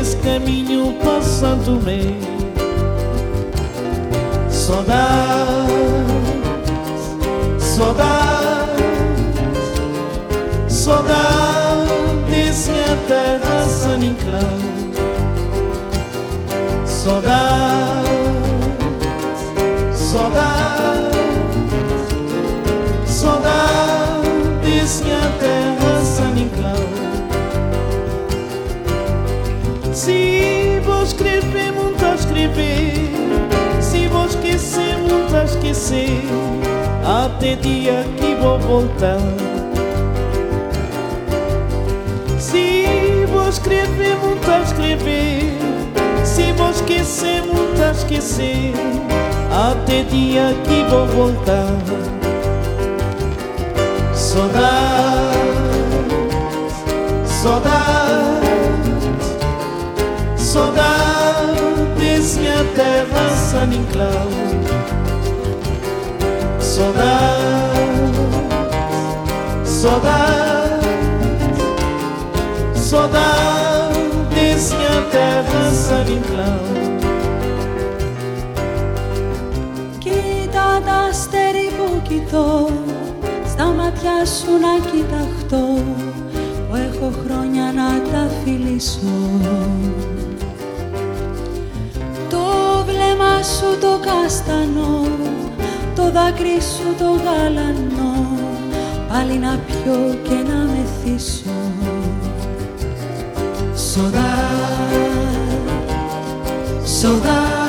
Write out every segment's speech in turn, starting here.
nesse caminho passando me Saudade, saudade, saudade Desse terra sem enclão Saudade, saudade Saudade, desse terra sem se vos crespe, muitas escrever. Se vos esquecer, muitas esquecer. Até dia que vou voltar. Se vos crespe, muitas escrever. Se vou esquecer, muitas esquecer. Até dia que vou voltar. Saudade Saudade σοδά της μια τέβα σαν κλάου Σοδά, σοδά, σοδά της μια τέβα σαν κλάου Κοίτα τα αστέρι που κοιτώ στα μάτια σου να κοιταχτώ που έχω χρόνια να τα φιλήσω. σου το καστανό, το δάκρυ σου το γαλανό, πάλι να πιω και να μεθύσω. Σοδά, σοδά,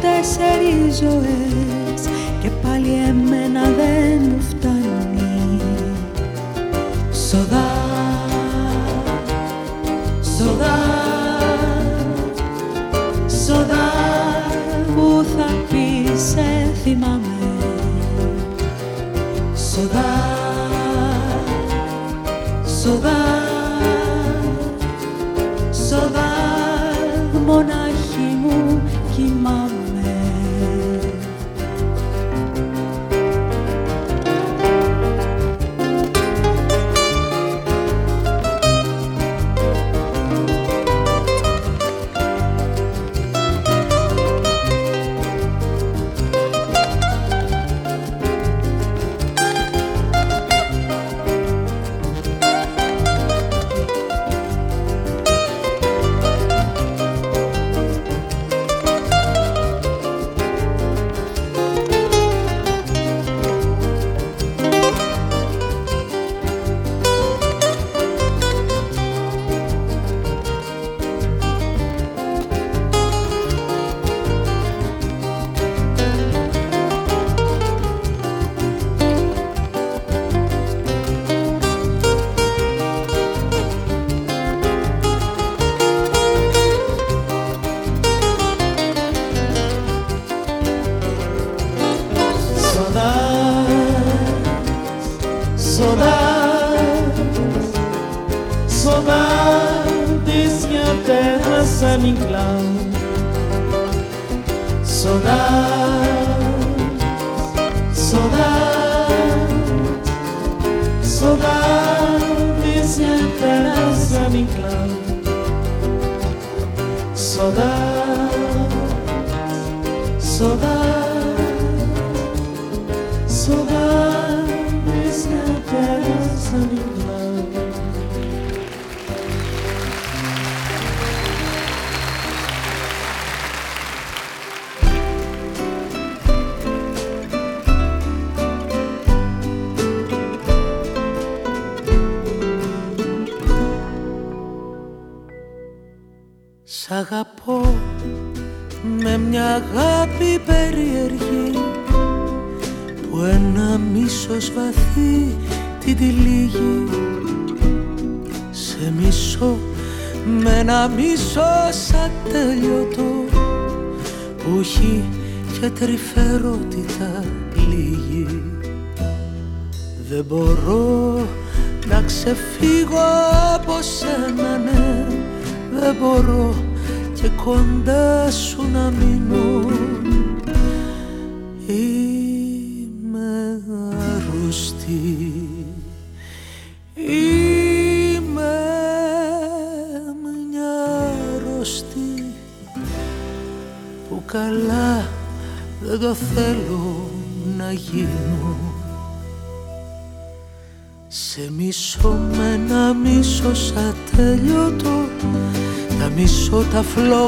τέσσερις ζωές. Και πάλι εμείς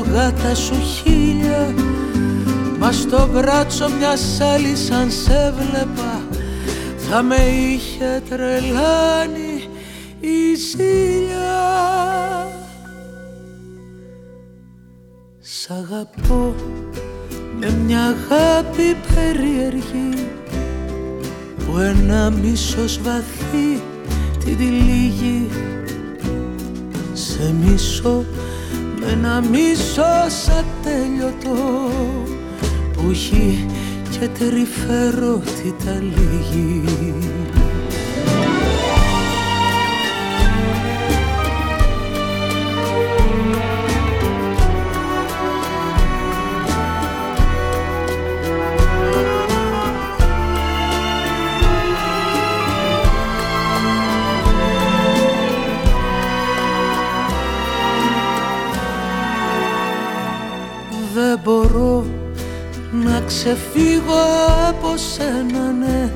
τα φλόγα τα σου χίλια Μα στο μπράτσο μια άλλη σαν σε βλέπα. Θα με είχε τρελάνει η ζήλια. Σ' αγαπώ με μια αγάπη περίεργη που ένα μίσος βαθύ την τυλίγει. Σε μίσο με ένα μίσος ατέλειωτο που έχει και τρυφερότητα λίγη ξεφύγω από σένα ναι.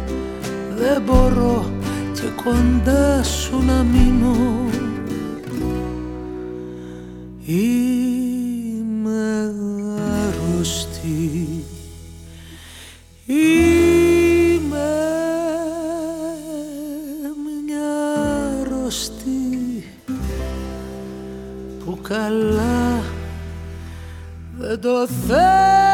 Δεν μπορώ και κοντά σου να μείνω. Είμαι αρρωστή Είμαι μια αρρωστή που καλά δεν το θέλω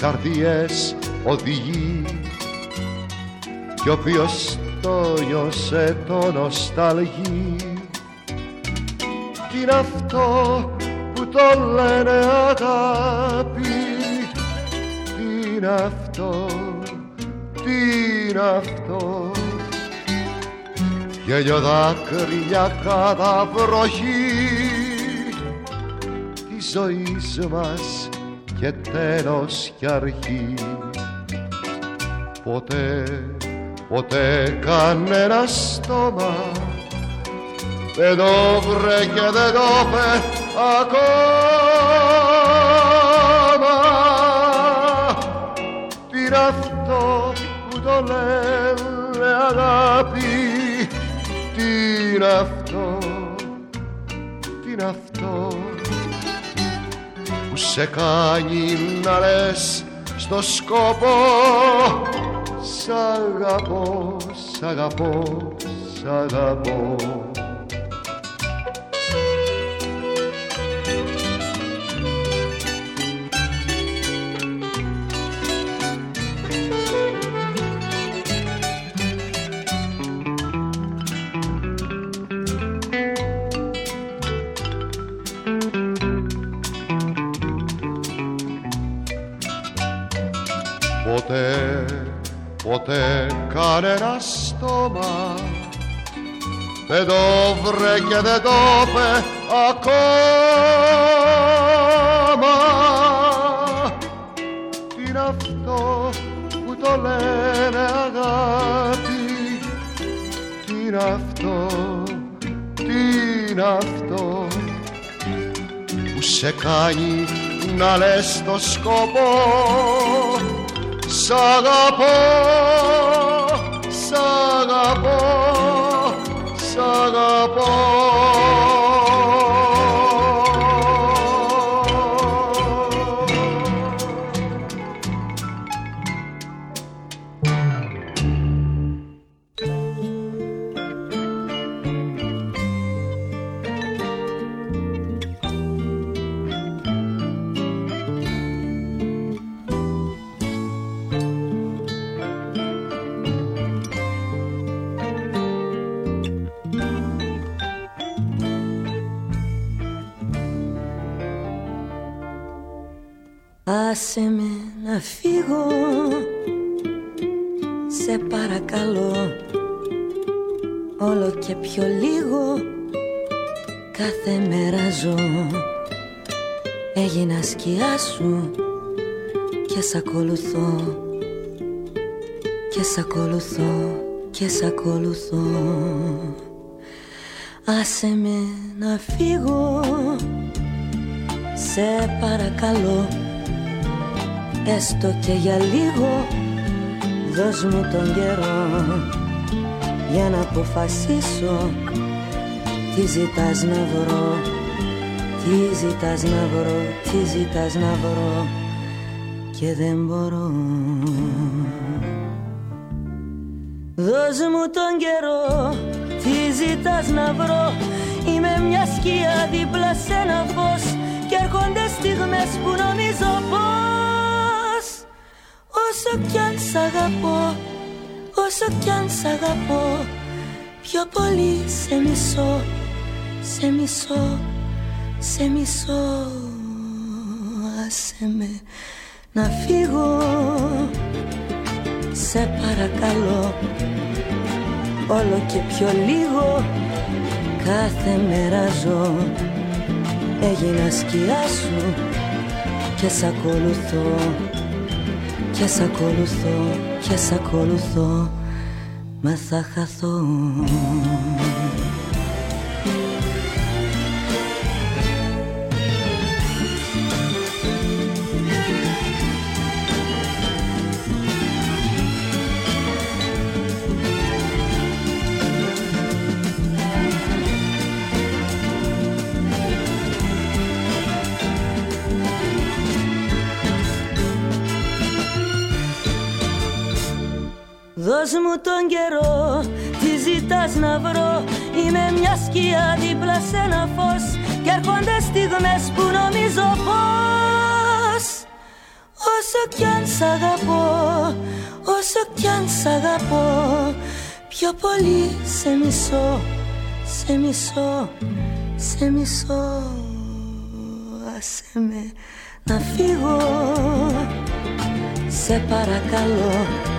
Καρδιές οδηγεί κι όποιος το νιώσε το νοσταλγεί. Τι είναι αυτό που το λένε αγάπη; Τι είναι αυτό, τι είναι αυτό; Γέλιο δάκρυα κατά βροχή τη ζωής μας και τέλος κι αρχή. Ποτέ, ποτέ κανένα στόμα. Δεν το βρε και δεν το πε ακόμα. Τι είναι αυτό που το λένε αγάπη. τι είναι αυτό, τι είναι αυτό σε κάνει να λες στο σκόπο Σ' αγαπώ, σ' αγαπώ, σ' αγαπώ ποτέ, ποτέ κανένα στόμα. Δεν το βρε και δεν το είπε ακόμα. Τι είναι αυτό που το λένε αγάπη; Τι είναι αυτό, τι είναι αυτό που σε κάνει να λες το σκοπό; Σ' αγαπώ, σ' αγαπώ, σ' ακολουθώ. Και σ' ακολουθώ Και σ' ακολουθώ. Άσε με να φύγω Σε παρακαλώ. Έστω και για λίγο Δώσ' μου τον καιρό Για να αποφασίσω. Τι ζητάς να βρω Τι ζητάς να βρω Τι ζητάς να βρω Και δεν μπορώ. Δώσ' μου τον καιρό Τι ζητάς να βρω; Είμαι μια σκιά δίπλα σε ένα φως Και έρχονται στιγμές που νομίζω πως Όσο κι αν σ' αγαπώ Όσο κι αν σ' αγαπώ Πιο πολύ σε μισώ Σε μισώ Σε μισώ. Άσε με να φύγω. Σε παρακαλώ Όλο και πιο λίγο Κάθε μέρα ζω. Έγινα σκιά σου Και σ' ακολουθώ και σ' ακολουθώ και σ' ακολουθώ Μα θα χαθώ Δώσ' μου τον καιρό, τι ζητάς να βρω. Είμαι μια σκιά δίπλα σε ένα φως Κι έρχονται στιγμές που νομίζω πως Όσο κι αν σ' αγαπώ, όσο κι αν σ' αγαπώ Πιο πολύ σε μισώ, σε μισώ, σε μισώ. Άσε με να φύγω, σε παρακαλώ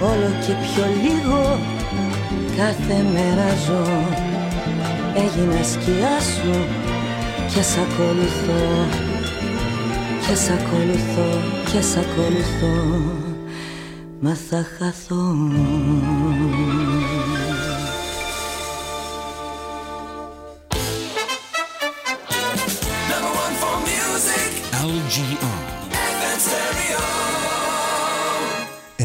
όλο και πιο λίγο κάθε μέρα ζω. Έγινα σκιά σου και σ' ακολουθώ και σ' ακολουθώ και σ' ακολουθώ. Μα θα χαθώ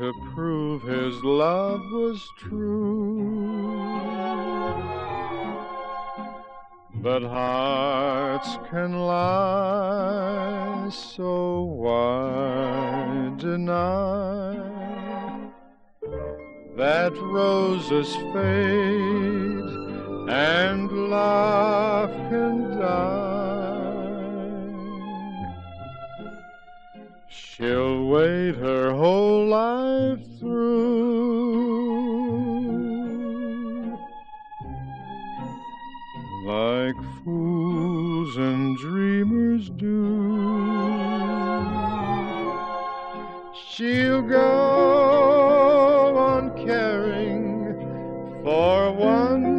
To prove his love was true. But hearts can lie, so why deny that roses fade and love can die? She'll wait her whole life through like fools and dreamers do. She'll go on caring for one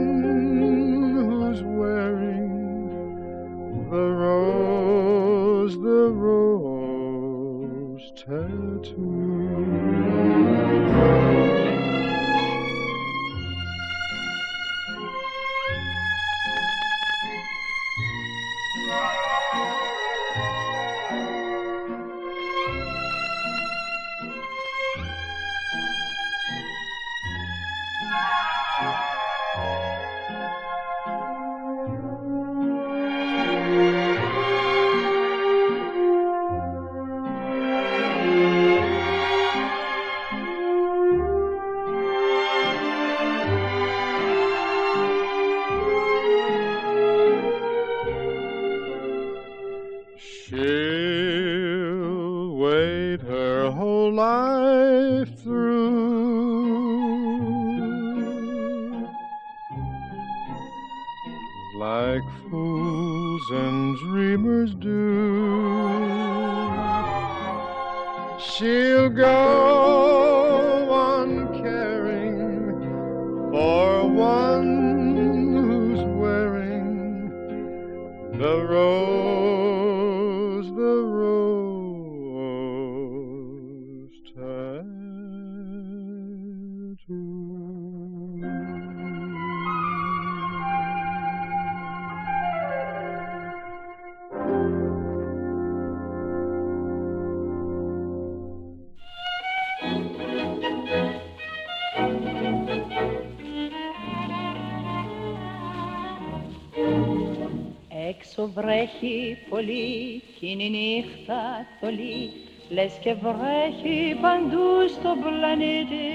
πολύ κι είναι η νύχτα θολή Λες και βρέχει παντού στον πλανήτη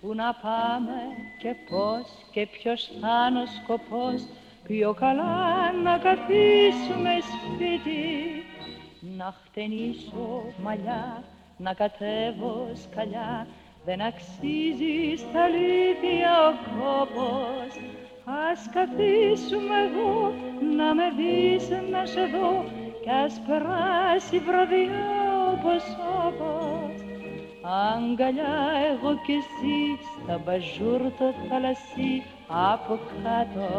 Πού να πάμε και πώς και ποιος θα είναι ο σκοπός Πιο καλά να καθίσουμε σπίτι Να χτενίσω μαλλιά, να κατέβω σκαλιά Δεν αξίζει στα αλήθεια ο κόπος Ας καθίσουμε εδώ, να με δεις να σε δω Κι ας περάσει η βραδιά όπως όπως. Αγκαλιά εγώ κι εσύ, στα μπαζούρ το θαλασσί από κάτω.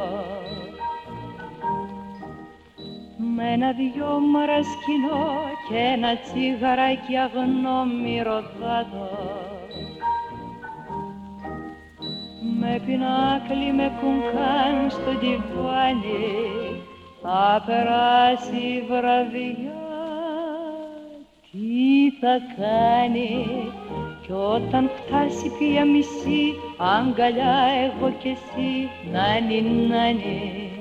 Με ένα δυο μαρασκινό και ένα τσιγαράκι αγνό μυρωδάτο με πινάκλι με κουνκάν στο τυφάνι θα περάσει η βραδιά τι θα κάνει κι όταν φτάσει πια μισή αγκαλιά εγώ κι εσύ νάνι νάνι Θα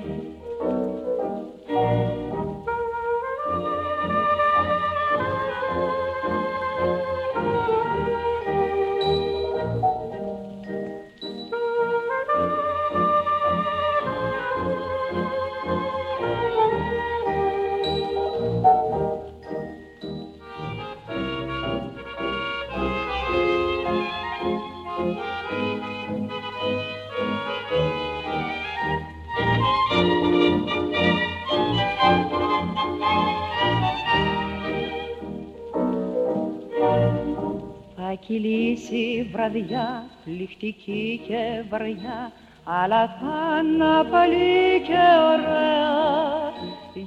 κυλήσει η βραδιά, πληκτική και βαριά, αλλά θα είναι πάλι και ωραία,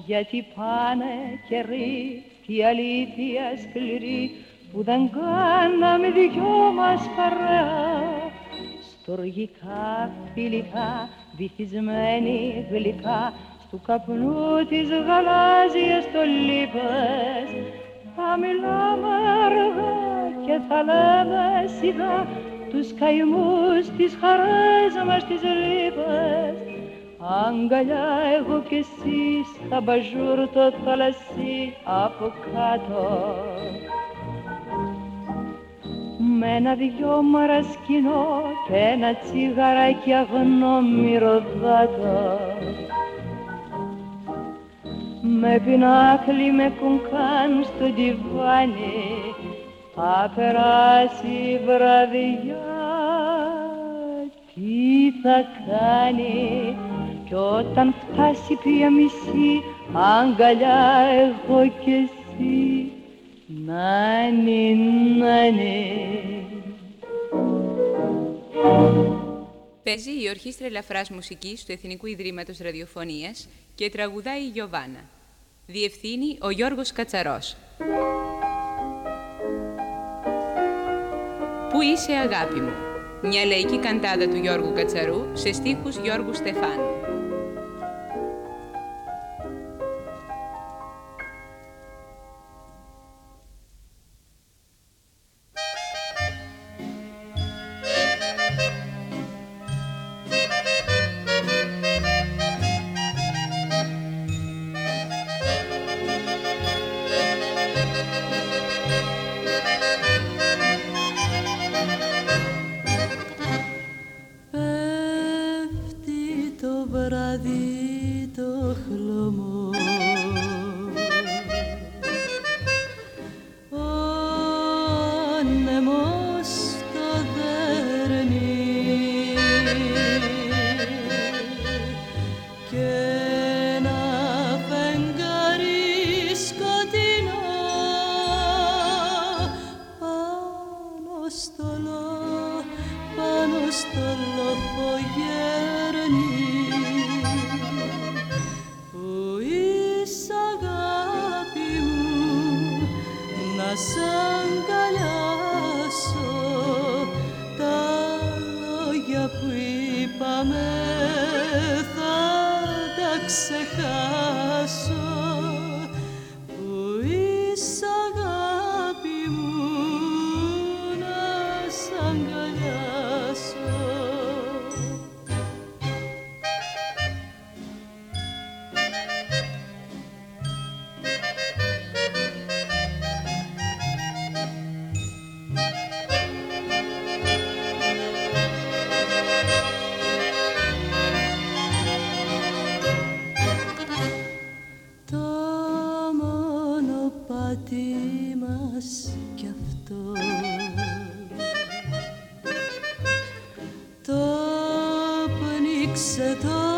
γιατί πάνε καιροί και η αλήθεια σκληρή που δεν κάναμε δυο μας παρέα. Στοργικά, φιλικά, βυθισμένοι γλυκά, του καπνού της γαλάζιας το λίπες, θα μιλάμε αργά και θα λέμε σιγά τους καημούς, τις χαρές μας, τις λύπες Αγκαλιά εγώ κι εσύ στα μπαζούρ το θαλασσί από κάτω. Με ένα δυο μαρασκινό και ένα τσιγαράκι αγνό μυρωδάτο με πινάκλι με κουνκάν στο διβάνι θα περάσει η βραδιά τι θα κάνει κι όταν φτάσει πια μισή αγκαλιά εγώ κι εσύ Νάνι, νάνι Παίζει η Ορχήστρα Ελαφράς Μουσικής του Εθνικού Ιδρύματος Ραδιοφωνίας και τραγουδάει η Γιωβάνα. Διευθύνει ο Γιώργος Κατσαρός. Είσαι αγάπη μου, μια λαϊκή καντάδα του Γιώργου Κατσαρού σε στίχους Γιώργου Στεφάνου. se.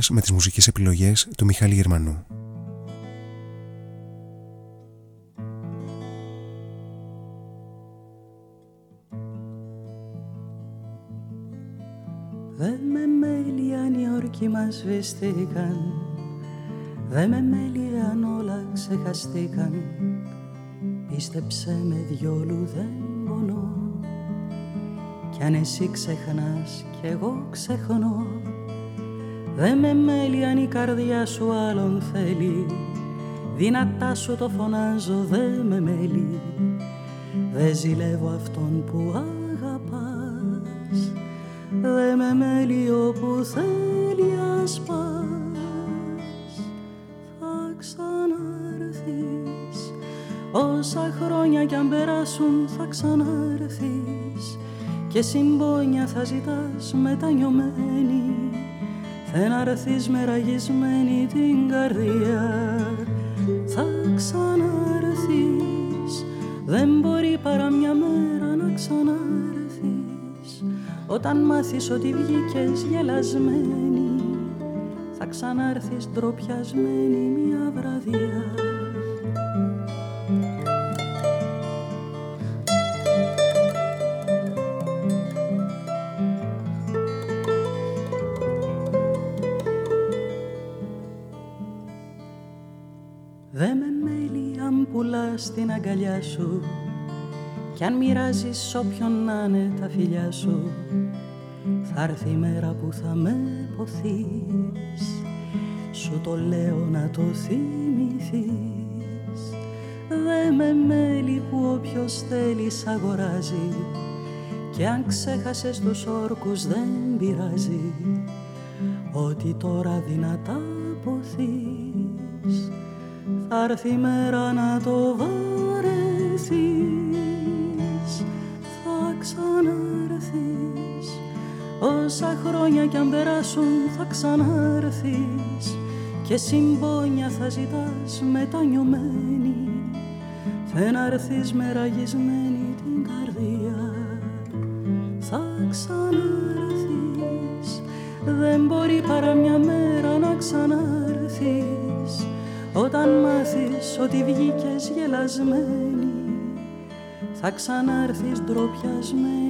Ώρες με τις μουσικές επιλογές του Μιχάλη Γερμανού. Δε με μέλει αν οι όρκοι μας σβηστήκαν Δε με μέλει αν όλα ξεχαστήκαν. Πίστεψε με διόλου δεν πονώ Κι αν εσύ ξεχνάς κι εγώ ξεχνώ Δε με μέλει αν η καρδιά σου άλλον θέλει. Δυνατά σου το φωνάζω δε με μέλει. Δε ζηλεύω αυτόν που αγαπάς. Δε με μέλει όπου θέλει ας πας. Θα ξανάρθεις. Όσα χρόνια κι αν περάσουν θα ξανάρθεις. Και συμπόνια θα ζητάς μετανιωμένη Θε να έρθεις με ραγισμένη την καρδιά. Θα ξανάρθεις Δεν μπορεί παρά μια μέρα να ξανάρθεις Όταν μάθεις ότι βγήκες γελασμένη Θα ξανάρθεις ντροπιασμένη μια βραδιά στην αγκαλιά σου. Κι αν μοιράζεις όποιον να είναι τα φιλιά σου θα έρθει η μέρα που θα με ποθείς. Σου το λέω να το θυμηθείς. Δε με μέλη που όποιος θέλει αγοράζει. Και αν ξέχασες τους όρκους δεν πειράζει. Ότι τώρα δυνατά ποθείς θα έρθει η μέρα να το βαρεθείς Θα ξανάρθεις. Όσα χρόνια κι αν περάσουν θα ξανάρθεις. Και συμπόνια θα ζητάς μετανιωμένη Θε να έρθεις με ραγισμένη την καρδιά. Θα ξανάρθεις. Δεν μπορεί παρά μια μέρα να ξανάρθεις όταν μάθεις ότι βγήκες γελασμένη Θα ξανάρθεις ντροπιασμένη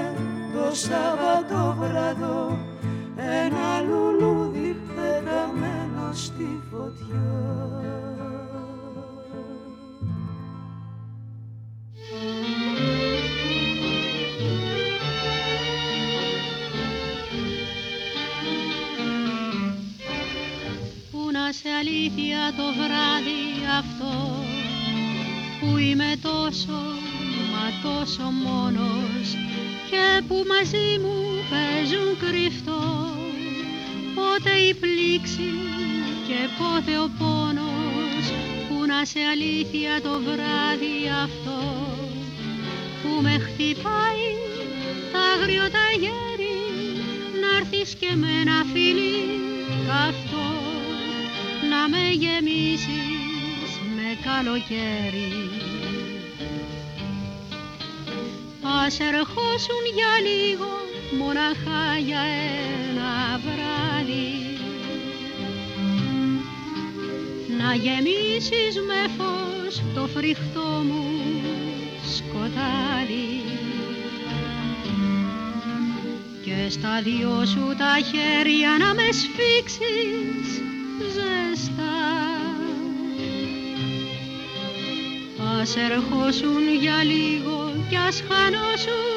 το Σάββατο που να σε αλήθεια το βράδυ αυτό που με χτυπάει τα άγριο τα γέρι να έρθεις και με ένα φίλι καυτό να με γεμίσεις με καλοκαίρι. Ας ερχόσουν για λίγο μοναχά για να γεμίσεις με φως το φρικτό μου σκοτάδι. Και στα δυο σου τα χέρια να με σφίξεις Ας ερχόσουν για λίγο κι ας χανώσουν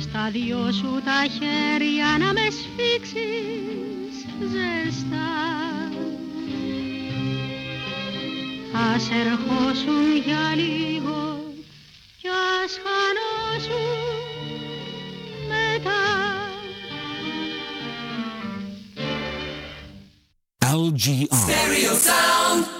στα δυο σου τα χέρια να με σφίξεις ζεστά. Ας ερχόσουν για λίγο κι ας χανώσουν μετά. LGR Stereo Sound.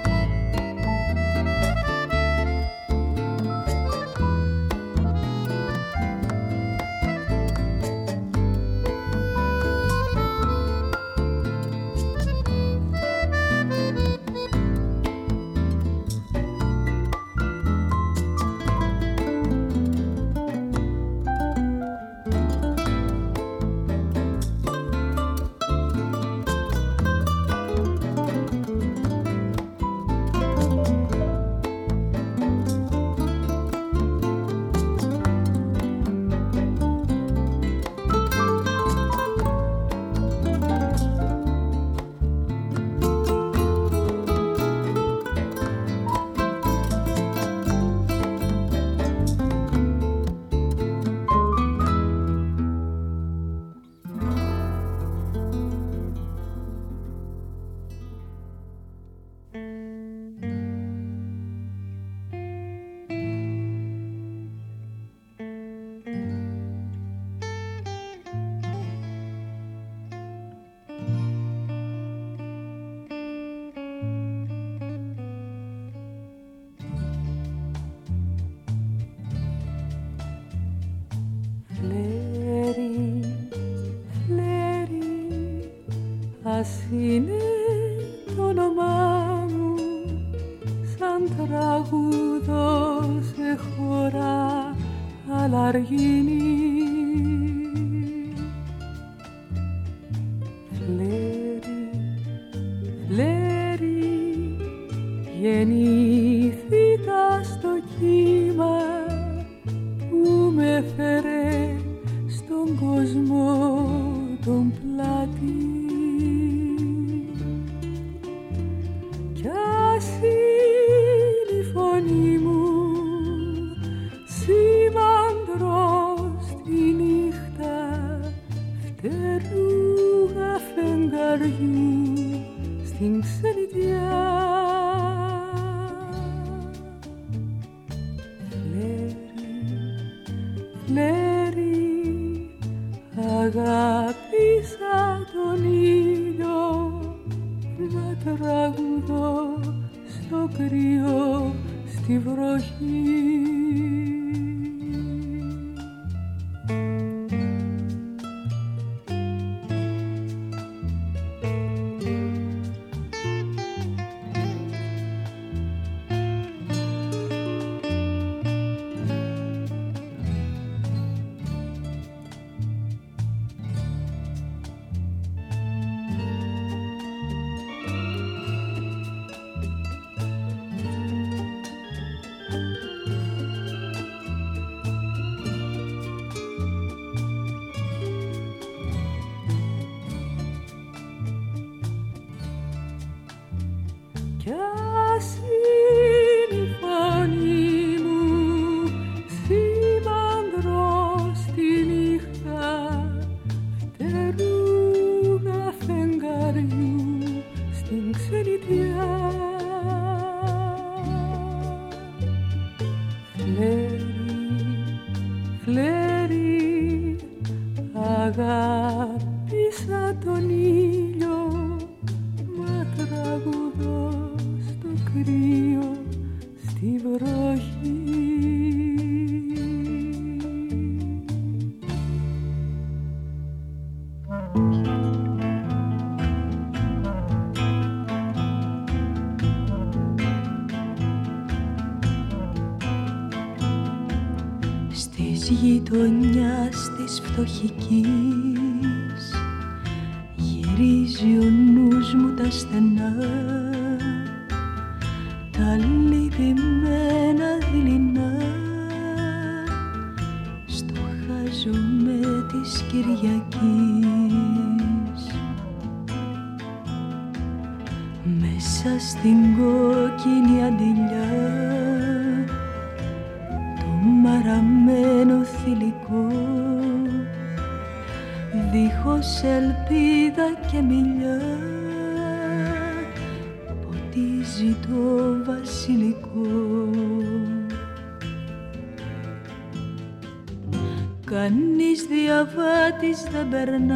να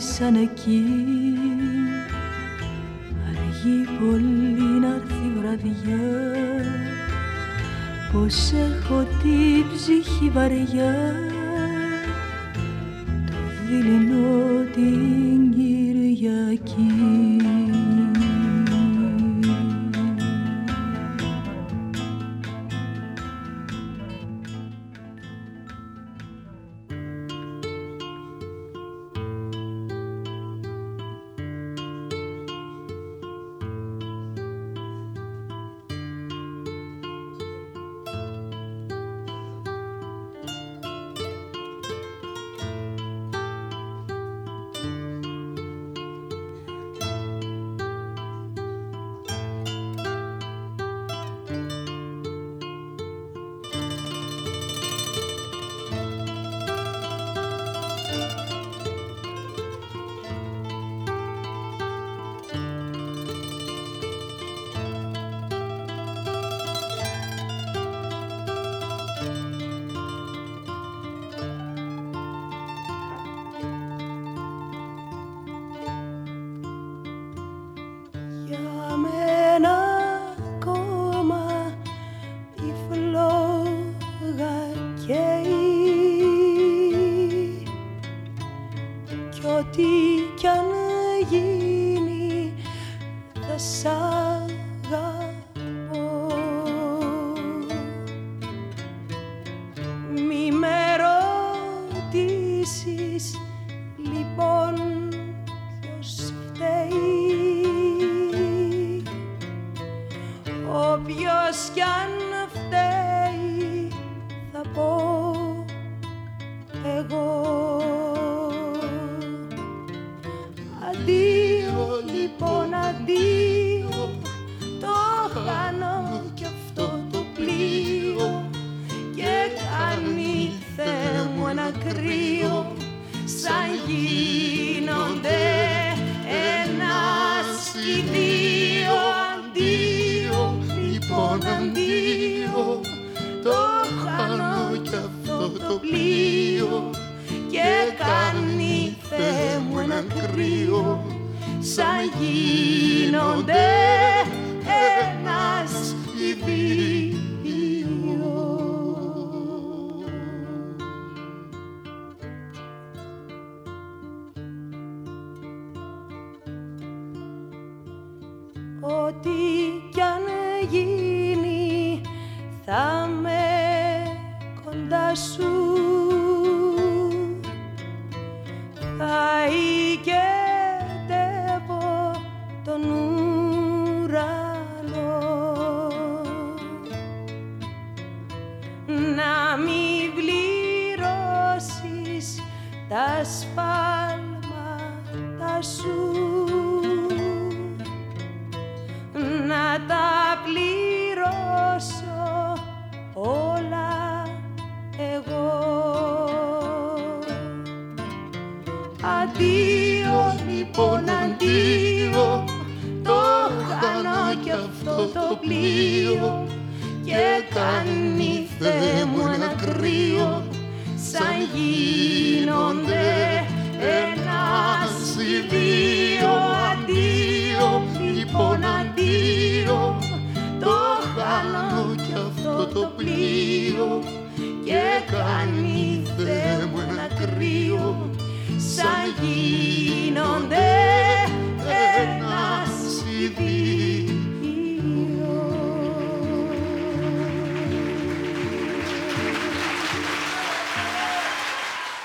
σταμάτησαν εκεί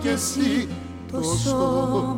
κι εσύ το σώμα.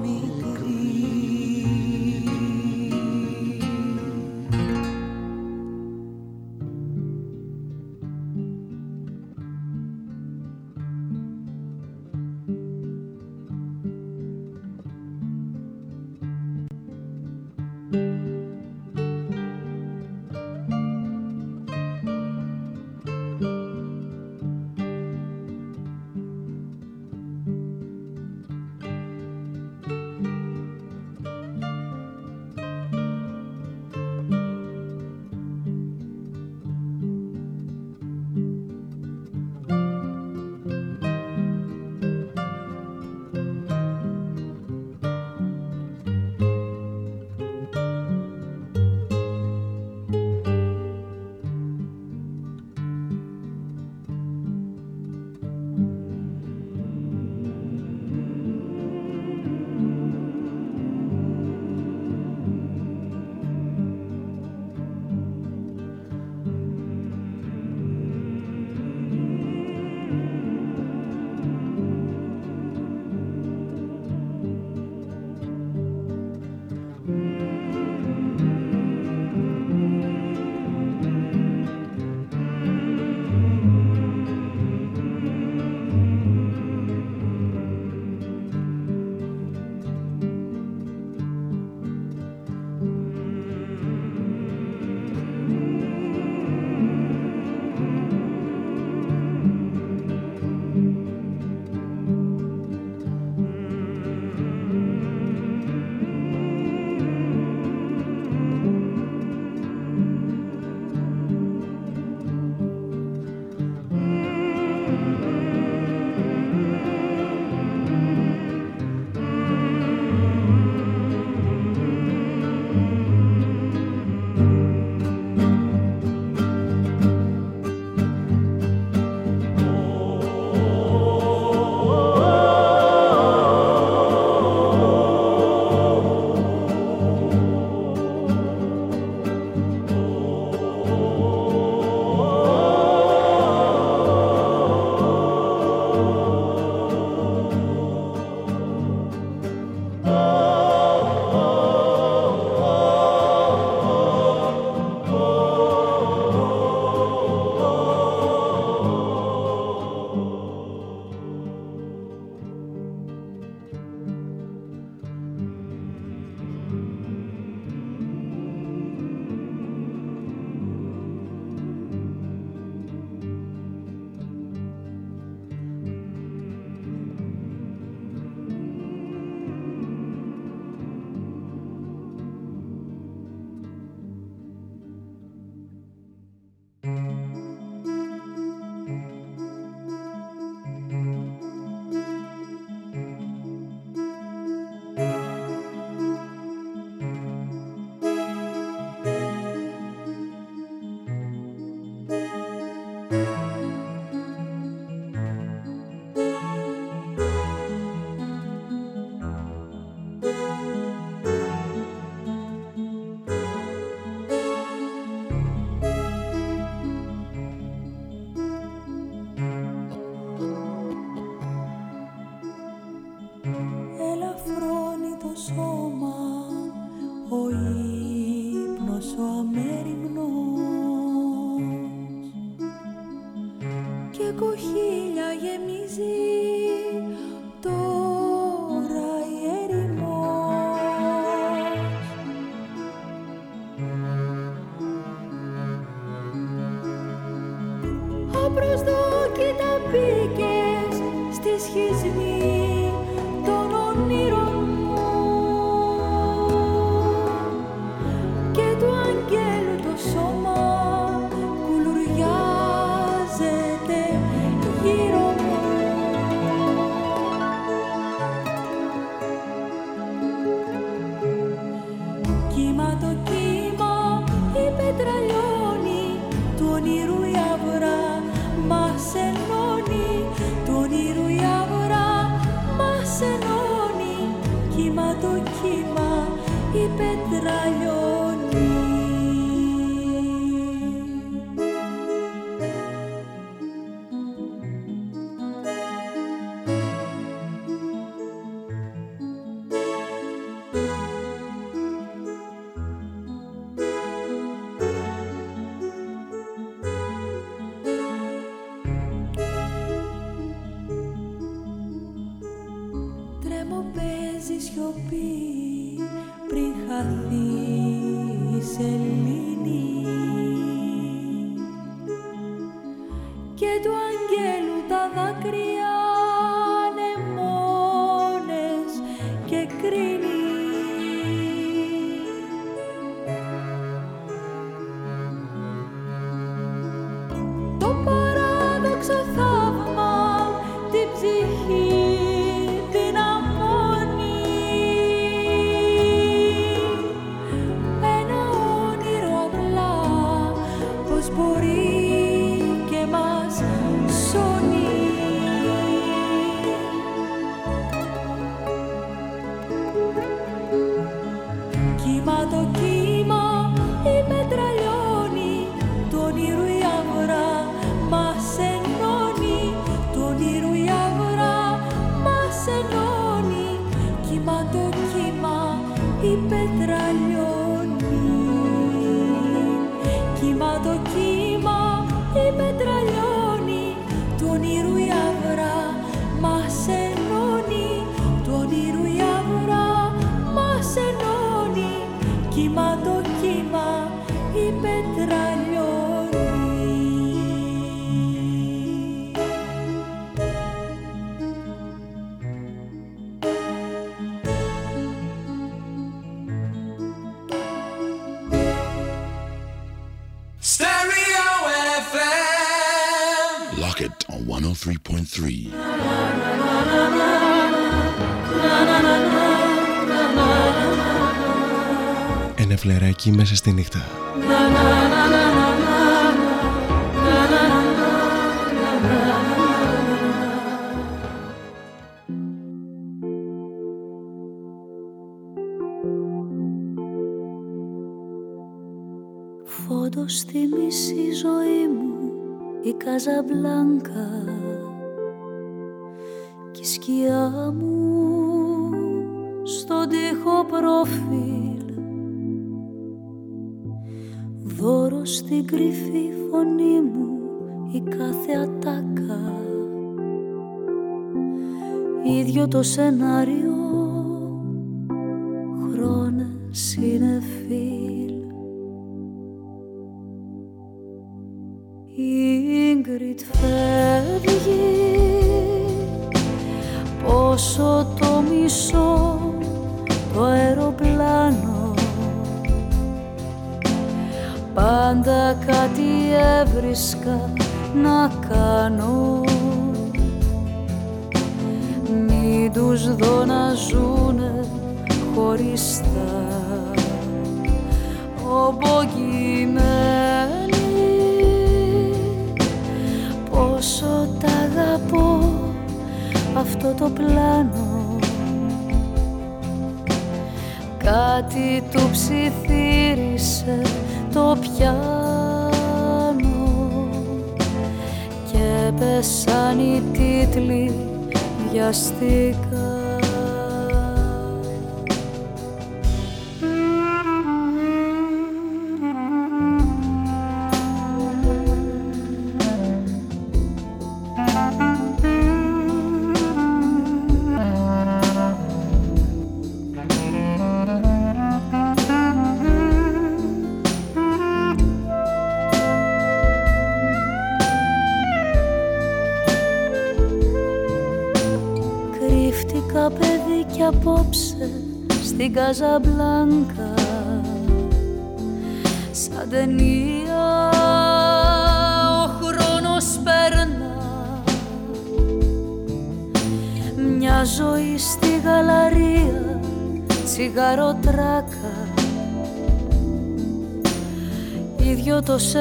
Καζαμπλάνκα κι η σκιά μου στον τοίχο προφίλ. Δώρο στην κρυφή φωνή μου η κάθε ατάκα. Ίδιο το σενάριο Ίγκριτ φεύγει. Πόσο το μισό το αεροπλάνο. Πάντα κάτι έβρισκα να κάνω. Μην τους δω να ζουνε χωριστά. Ομπογημένοι πόσο τα αγαπώ αυτό το πλάνο. Κάτι του ψιθύρισε το πιάνο. Και πέσαν οι τίτλοι βιαστικά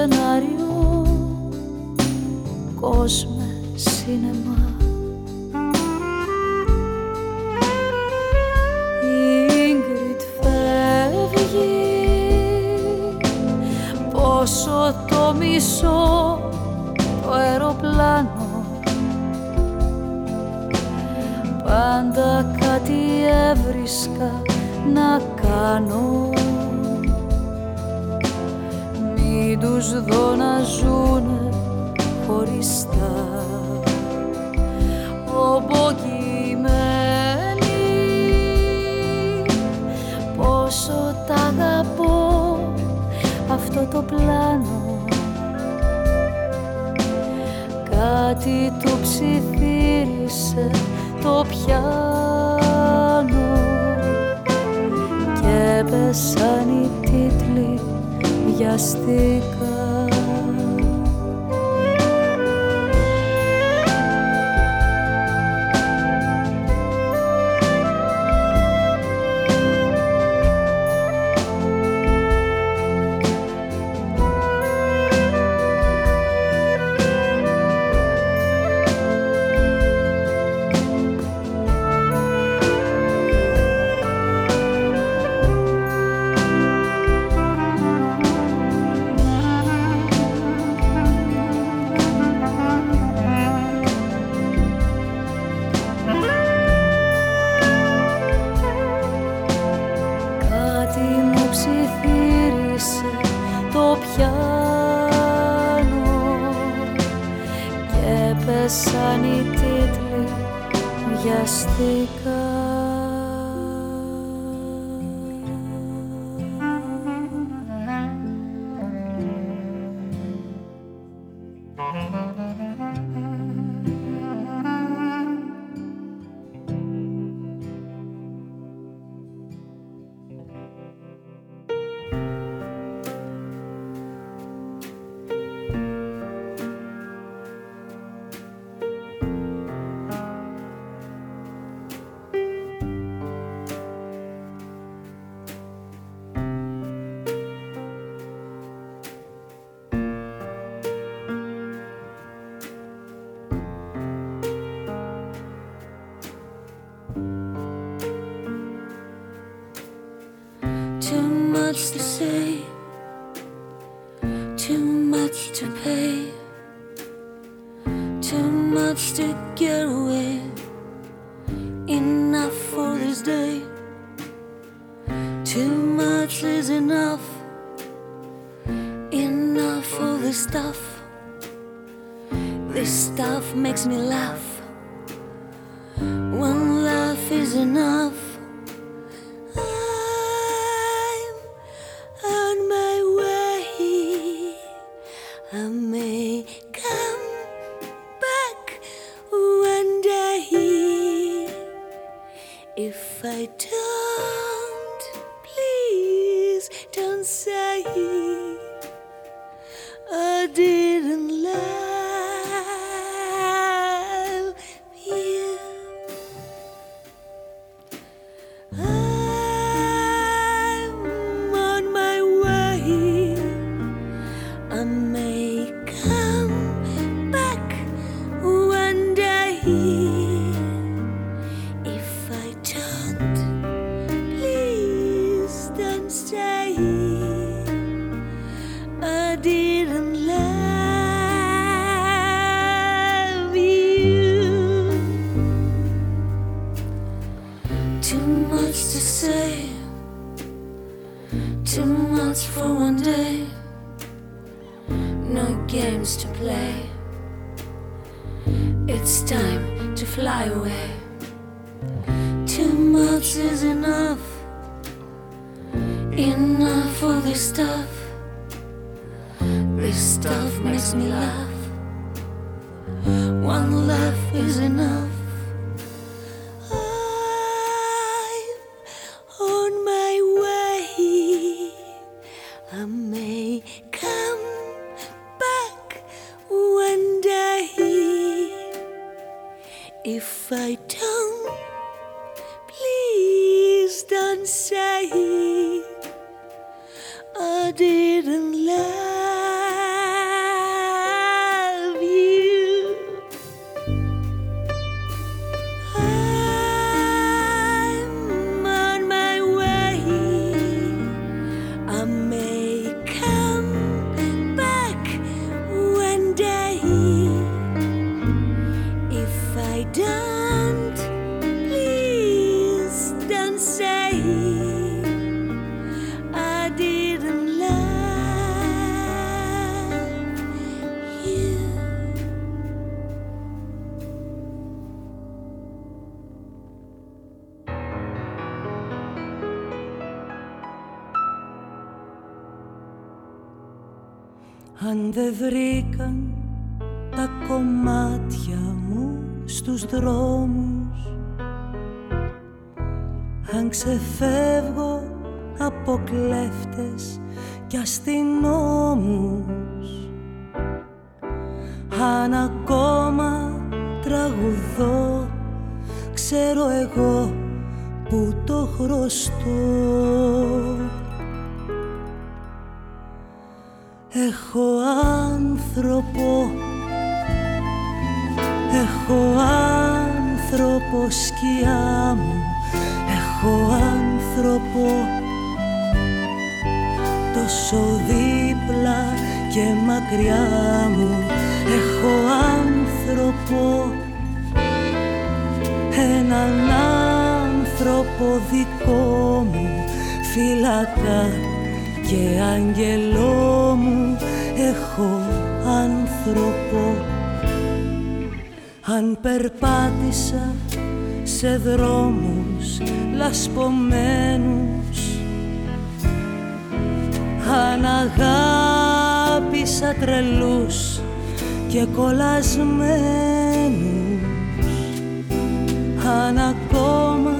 ίδιο δεν βρήκαν τα κομμάτια μου στους δρόμους. Αν ξεφεύγω από κλέφτες και αστυνόμους. Αν ακόμα τραγουδώ ξέρω εγώ που το χρωστώ Έχω άνθρωπο. Έχω άνθρωπο σκιά μου. Έχω άνθρωπο. Τόσο δίπλα και μακριά μου. Έχω άνθρωπο. Έναν άνθρωπο δικό μου. Φυλακά και άγγελό μου έχω άνθρωπο. Αν περπάτησα σε δρόμους λασπωμένους αν αγάπησα τρελούς και κολλασμένους αν ακόμα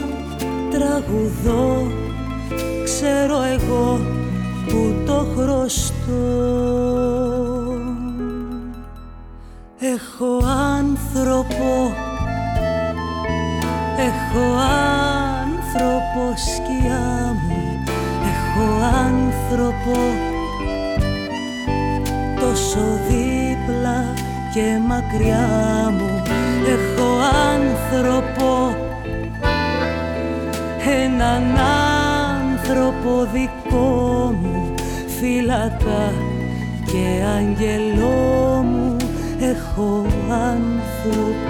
τραγουδώ ξέρω εγώ που το χρωστώ. Έχω άνθρωπο Έχω άνθρωπο σκιά μου Έχω άνθρωπο Τόσο δίπλα και μακριά μου. Έχω άνθρωπο Έναν άνθρωπο δικό μου Φύλακα και άγγελό μου έχω άνθρωπο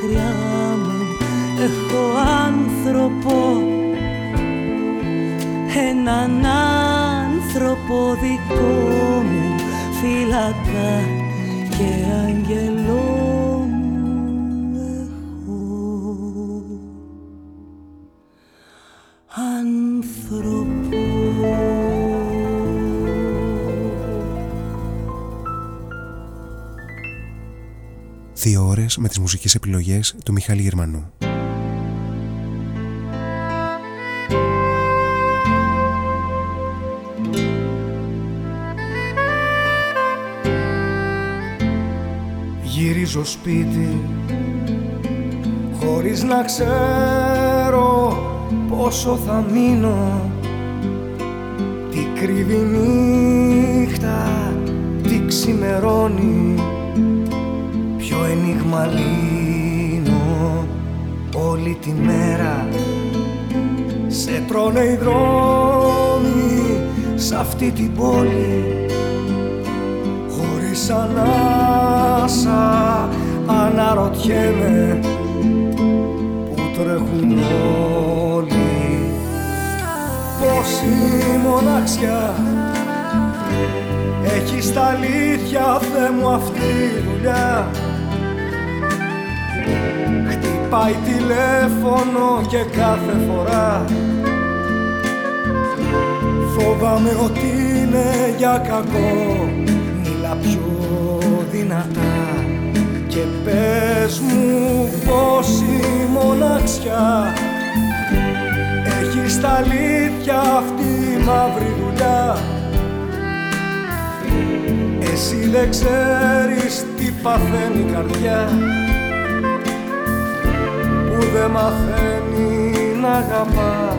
μακριά έχω άνθρωπο. Έναν άνθρωπο δικό μου φύλακα και αγγελό με τις μουσικές επιλογές του Μιχάλη Γερμανού. Γυρίζω σπίτι χωρίς να ξέρω πόσο θα μείνω Τι κρύβει νύχτα, τι ξημερώνει ένιγμα λύνω όλη τη μέρα. Σε τρώνε οι δρόμοι σ' αυτή την πόλη Χωρίς ανάσα αναρωτιέμαι που τρέχουν όλοι. Πόση μοναξιά έχει τα αλήθεια Θεέ μου αυτή η δουλειά Χτυπάει τηλέφωνο και κάθε φορά. Φοβάμαι ότι είναι για κακό. Μίλα πιο δυνατά. Και πες μου πως η μοναξιά Έχει τα αλήθεια αυτή η μαύρη δουλειά. Εσύ δεν ξέρεις τι παθαίνει η καρδιά. που δεν μαθαίνει να αγαπά.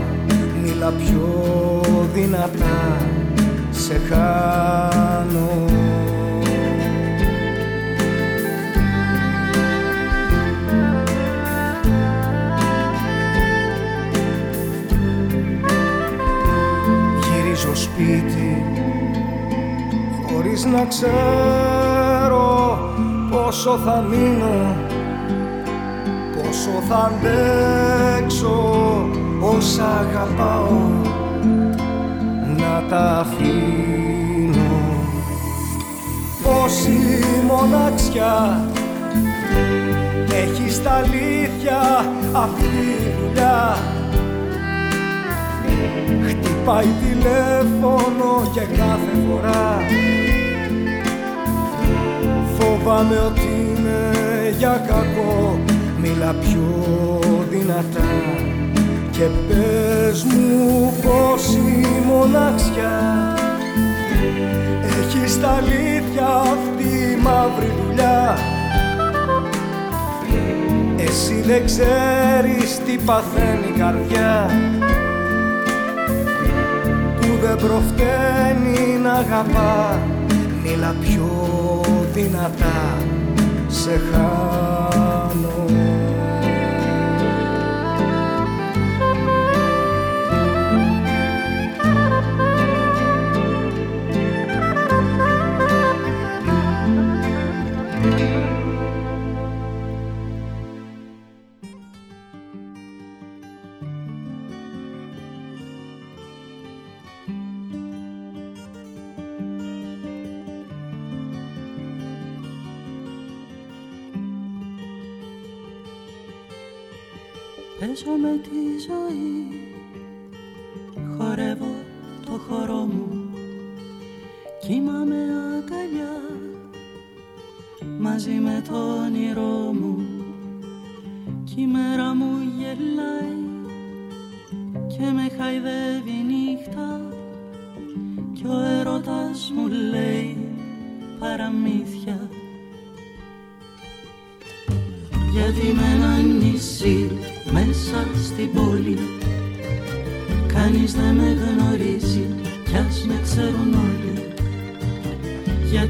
Μίλα πιο δυνατά, σ' σε χάνω. Γυρίζω σπίτι χωρίς να ξέρω πόσο θα μείνω πόσο θα αντέξω όσα αγαπάω. Να τα αφήνω. Πόση μοναξιά έχεις στα αλήθεια αυτή η δουλειά. Χτυπάει τηλέφωνο και κάθε φορά Φοβάμαι ότι είναι για κακό Μίλα πιο δυνατά. Και πες μου πως η μοναξιά έχει στα αλήθεια αυτή η μαύρη δουλειά. Εσύ δεν ξέρεις τι παθαίνει η καρδιά που δεν προφταίνει να αγαπά. Μίλα πιο δυνατά σε χάνω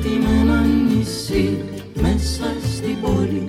Γιατί με ένα νησί μέσα στην πόλη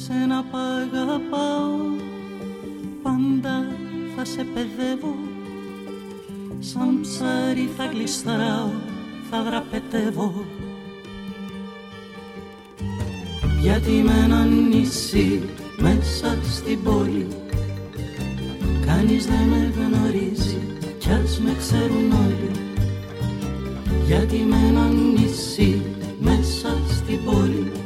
Και σένα π' αγαπάω. Πάντα θα σε παιδεύω. Σαν ψάρι θα γλιστράω Θα δραπετεύω. Γιατί με ένα νησί μέσα στην πόλη Κανείς δεν με γνωρίζει κι ας με ξέρουν όλοι. Γιατί με ένα νησί μέσα στην πόλη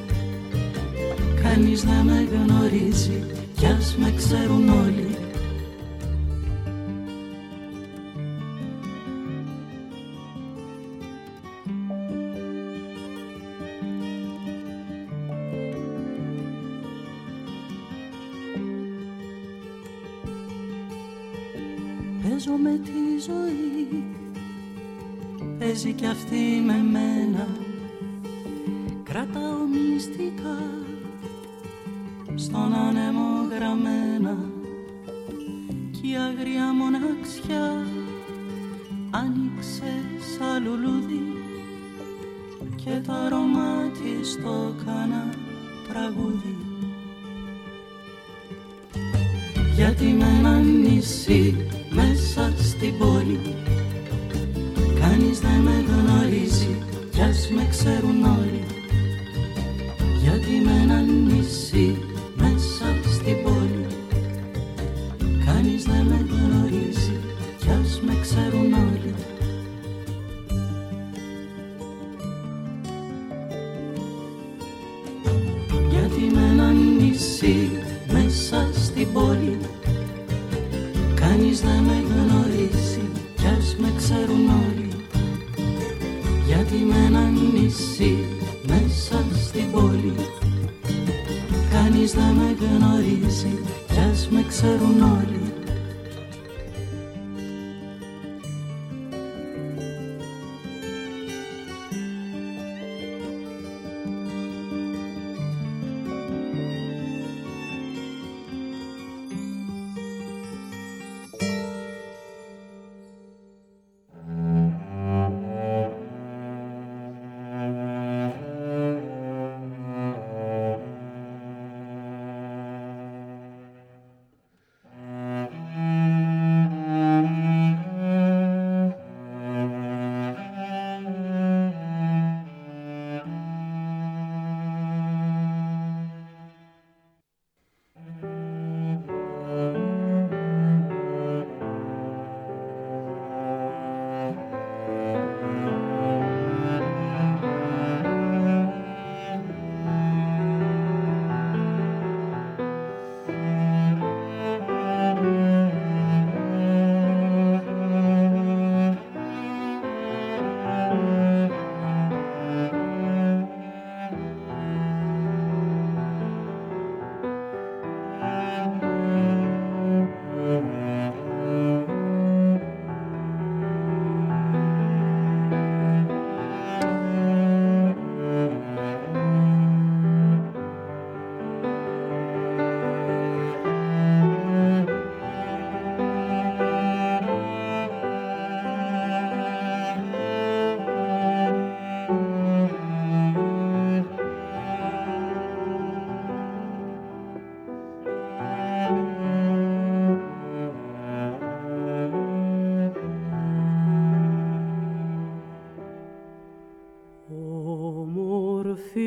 Κανείς δεν με γνωρίζει κι ας με ξέρουν όλοι. Παίζω με τη ζωή Παίζει κι αυτή με μένα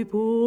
people.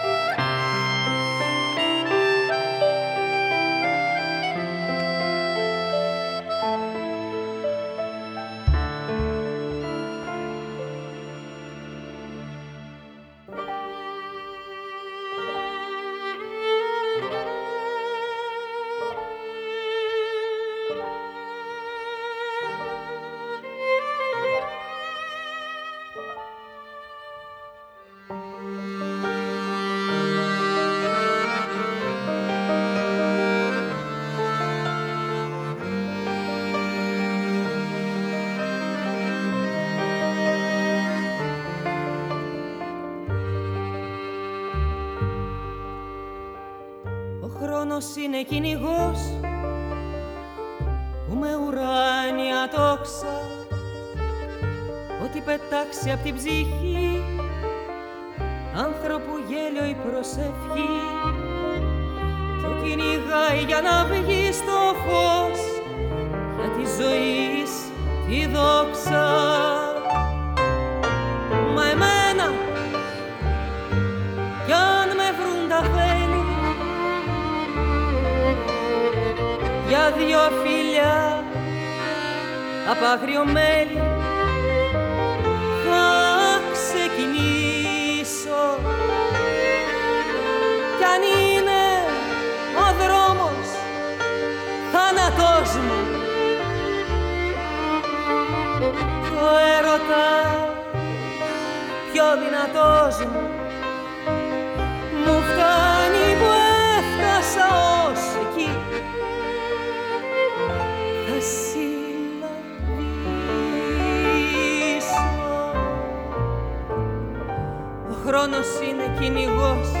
Χρόνος είναι κυνηγός που με ουράνια τόξα ό,τι πετάξει απ' την ψυχή άνθρωπου γέλιο η προσευχή το κυνηγάει για να βγει στο φως για τη ζωή τη δόξα δυο φιλιά απ' άγριο μέλι αν είναι ο δρόμος θάνατός μου το έρωτα πιο δυνατός μου μου χρόνος είναι κυνηγός.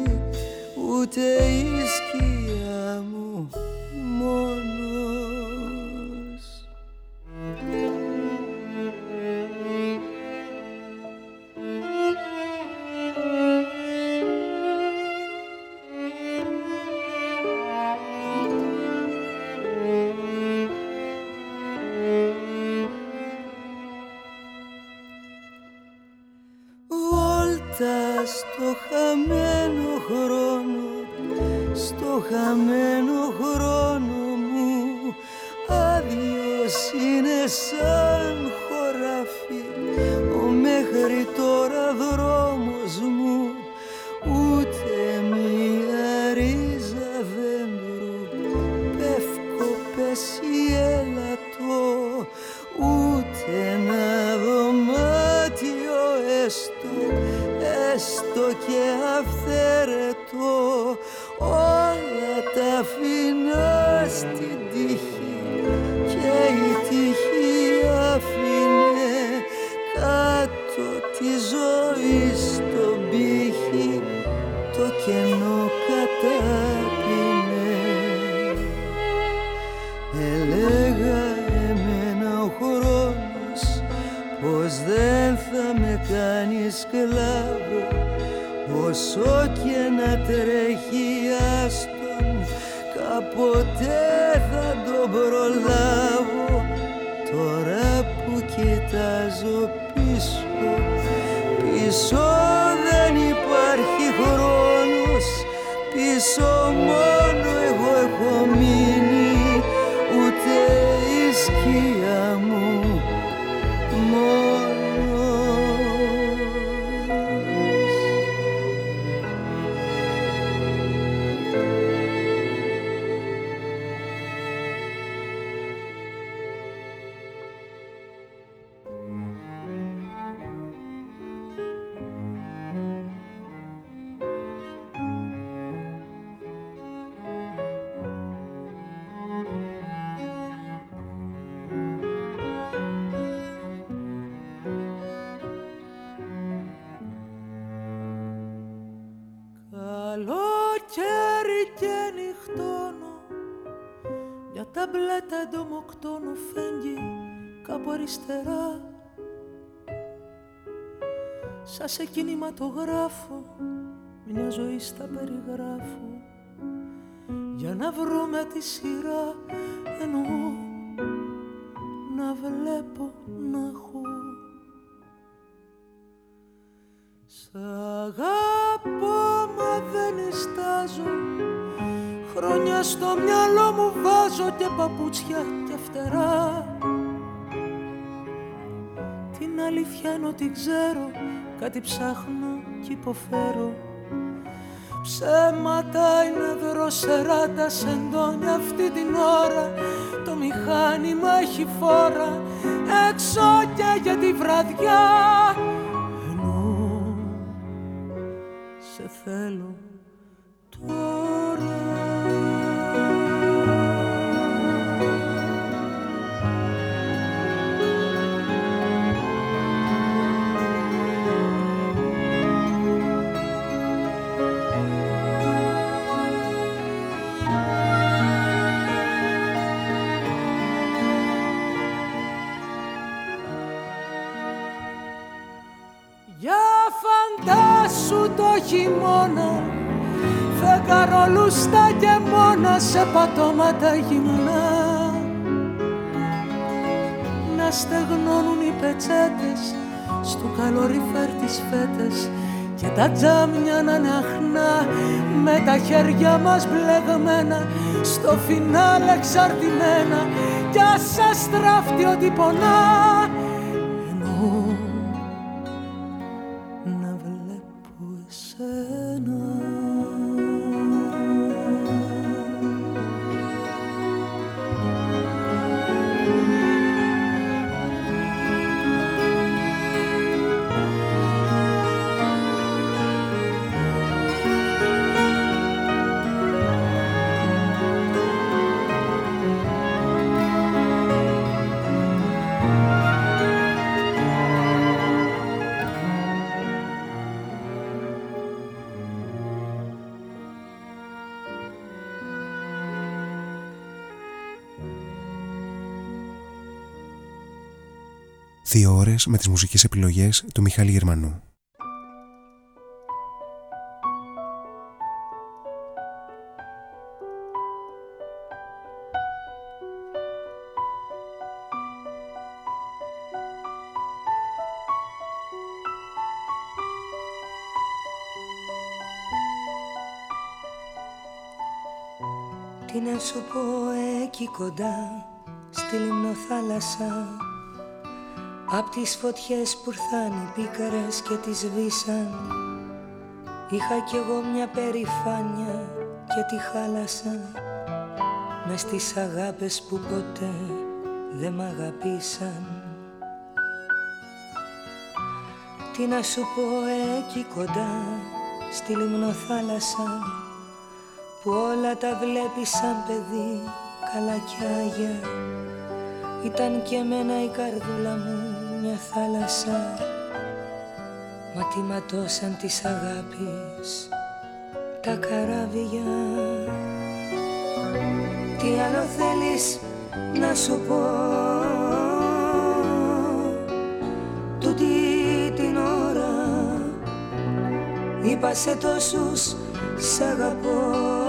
είναι κυνηγός Πέφκω πέσει Σα σε κινηματογράφο μια ζωή στα περιγράφω. Για να βρούμε τη σειρά εννοώ να βλέπω να έχω. Σ' αγαπώ μα δεν εστάζω. Χρόνια στο μυαλό μου βάζω και παπούτσια και φτερά. Την αλήθεια είναι ότι ξέρω Κάτι ψάχνω κι υποφέρω. Ψέματα είναι δροσερά τα σεντόνια αυτή την ώρα. Το μηχάνημα έχει φόρα έξω και για τη βραδιά σε πατώματα γυμνά. Να στεγνώνουν οι πετσέτες στο καλοριφέρ τις φέτες και τα τζάμια να είναι αχνά. Με τα χέρια μας μπλεγμένα στο φινάλ εξαρτημένα. Κι ας σας τράφτει ότι πονά Δύο ώρες με τις μουσικές επιλογές του Μιχάλη Γερμανού. Τι να σου πω εκεί κοντά στη λιμνοθάλασσα Απ' τις φωτιές που ήρθαν οι πίκαρες και τις σβήσαν Είχα κι εγώ μια περηφάνια και τη χάλασα μες στις αγάπες που ποτέ δεν μ' αγαπήσαν. Τι να σου πω εκεί κοντά στη λιμνοθάλασσα που όλα τα βλέπεις σαν παιδί καλά κι άγια. Ήταν και εμένα η καρδούλα μου μια θάλασσα μα τις ματώσαν της αγάπης τα καράβια. Τι άλλο θέλεις να σου πω; Τούτη την ώρα είπα σε τόσους σ' αγαπώ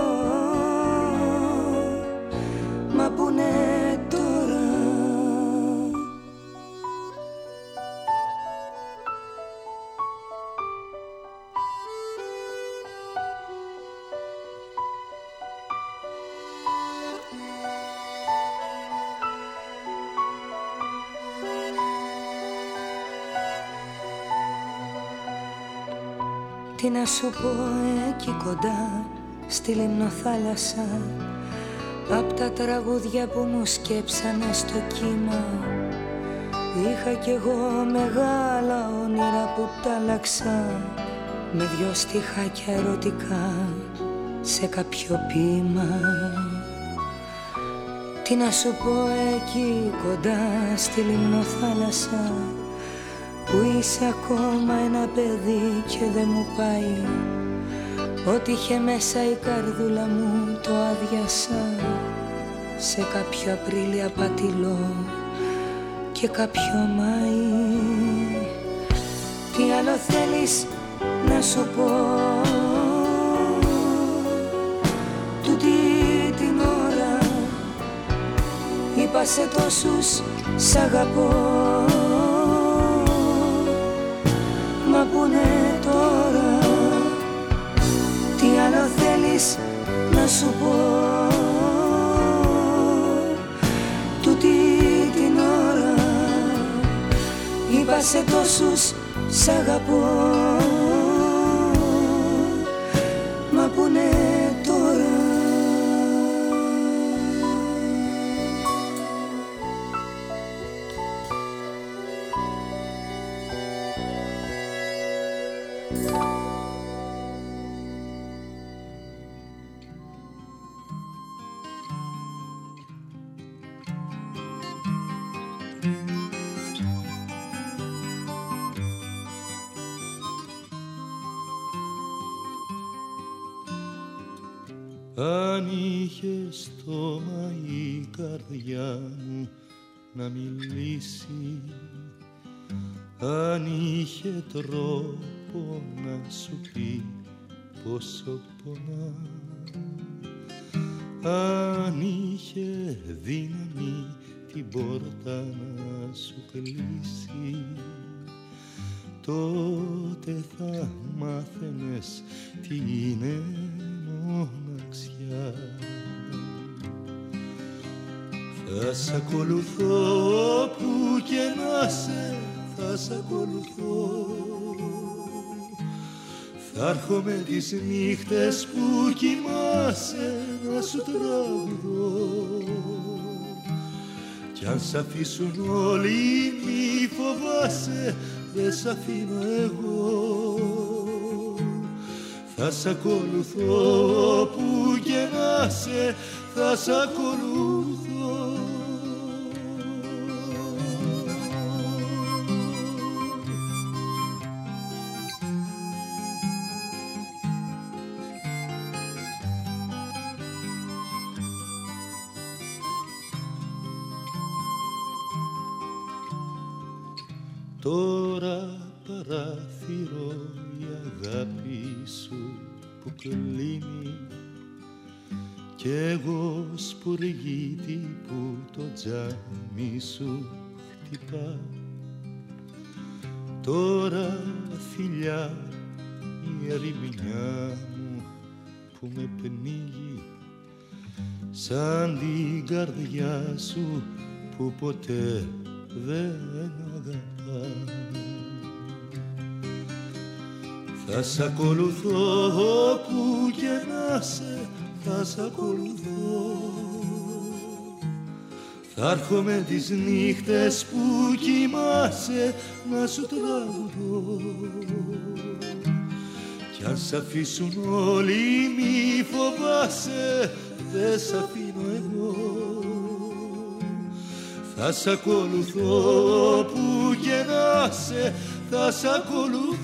να σου πω εκεί κοντά στη λιμνοθάλασσα. Απ' τα τραγούδια που μου σκέψανε στο κύμα Είχα κι εγώ μεγάλα όνειρα που τα άλλαξα. Με δυο στιχάκια ερωτικά σε κάποιο ποίημα. Τι να σου πω εκεί κοντά στη λιμνοθάλασσα που είσαι ακόμα ένα παιδί και δεν μου πάει. Ό,τι είχε μέσα η καρδούλα μου το άδειασα Σε κάποιο Απρίλιο πατηλό και κάποιο Μάη. Τι άλλο θέλεις να σου πω; Τούτη την ώρα είπα σε τόσους σ' αγαπώ πούνε τώρα. Τι άλλο θέλεις να σου πω; Τούτη την ώρα. Είπα σε τόσους σ' αγαπώ σου πει πόσο πονά. Αν είχε δύναμη την πόρτα να σου κλείσει τότε θα μάθαινες τι είναι μοναξιά. Θα σ' ακολουθώ που και να σε θα σ' ακολουθώ θα έρχομαι τις νύχτες που κοιμάσαι να σου τραγουδώ. Κι αν σ' αφήσουν όλοι μη φοβάσαι δεν σ' αφήνω εγώ. Θα σ' ακολουθώ που και να σε θα σ' ακολουθώ Τώρα παράθυρο η αγάπη σου που κλείνει. Κι εγώ σπουργίτη που το τζάμι σου χτυπά. Τώρα φιλιά η ερημιά μου που με πνίγει. Σαν την καρδιά σου που ποτέ δεν αγαπά θα σ' ακολουθώ όπου και να σε θα σ' ακολουθώ. Θα έρχομαι τις νύχτες που κοιμάσαι να σου τραγουδώ. Κι αν σ' αφήσουν όλοι μη φοβάσαι δεν σ' αφήνω θα σ' ακολουθώ που και να σε θα σ' ακολουθώ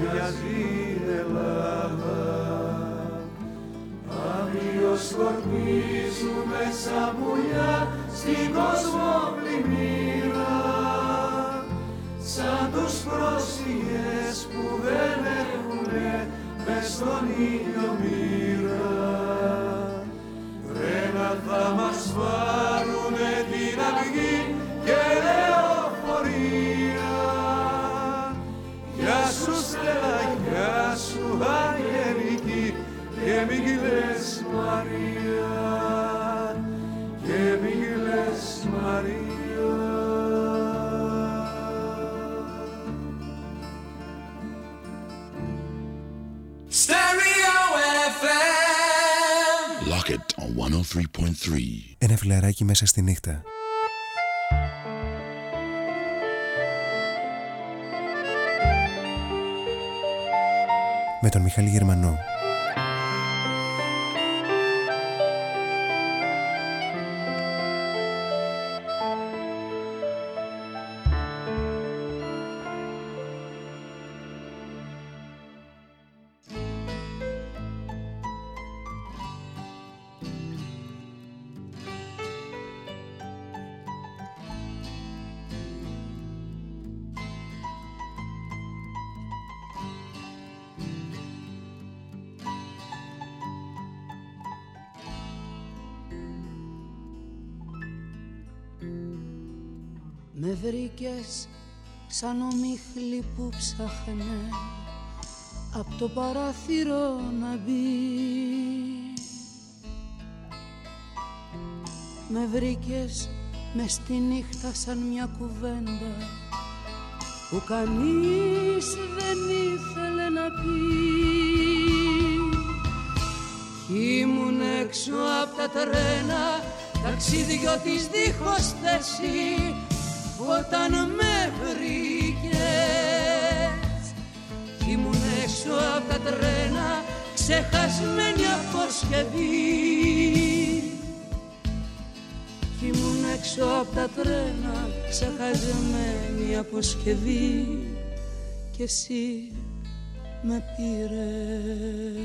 μοιάζει η Ελλάδα. Αύριο σκορπίζουμε σαν πουλιά στην κοσμοπλημμύρα σαν τους πρόσφυγες που δεν έχουνε μες στον ήλιο μοίρα. Βρένα θα μας πάρουν Ένα φιλαράκι μέσα στη νύχτα. Με τον Μιχάλη Γερμανό. Σαν ομίχλη που ψάχνε από το παράθυρο να μπει. Με βρήκες μες στη νύχτα σαν μια κουβέντα που κανείς δεν ήθελε να πει. Κι ήμουν έξω από τα τρένα ταξίδιό της δίχως θέση όταν με βρήκες. Ήμουν έξω από τα τρένα ξεχασμένη αποσκευή κι ήμουν έξω από τα τρένα ξεχασμένη αποσκευή και εσύ με πήρες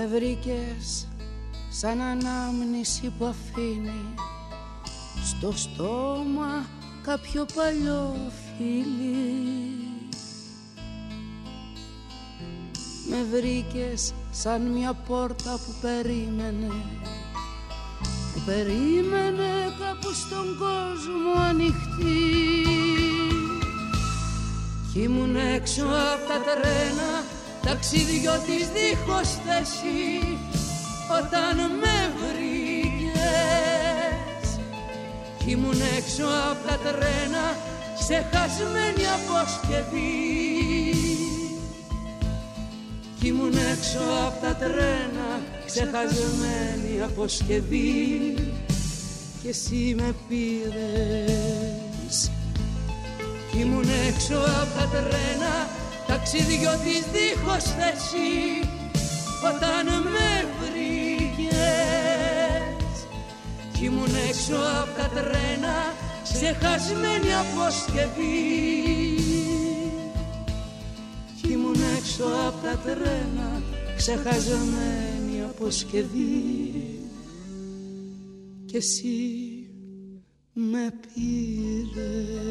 Με βρήκες σαν ανάμνηση που αφήνει στο στόμα κάποιο παλιό φίλι Με βρήκες σαν μια πόρτα που περίμενε που περίμενε κάπου στον κόσμο ανοιχτή. Κι ήμουν έξω από τα τρένα ταξιδιώτης δίχως θέση όταν με βρήκες. Κι ήμουν έξω από τα τρένα ξεχασμένη αποσκευή. Κι ήμουν έξω από τα τρένα ξεχασμένη αποσκευή. Και εσύ με πήρες. Κι ήμουν έξω από τα τρένα ταξιδιώτης δίχως θέση όταν με βρήκες. Κι ήμουν έξω από τα τρένα ξεχασμένη αποσκευή. Κι ήμουν έξω από τα τρένα ξεχασμένη αποσκευή. Και εσύ με πήρες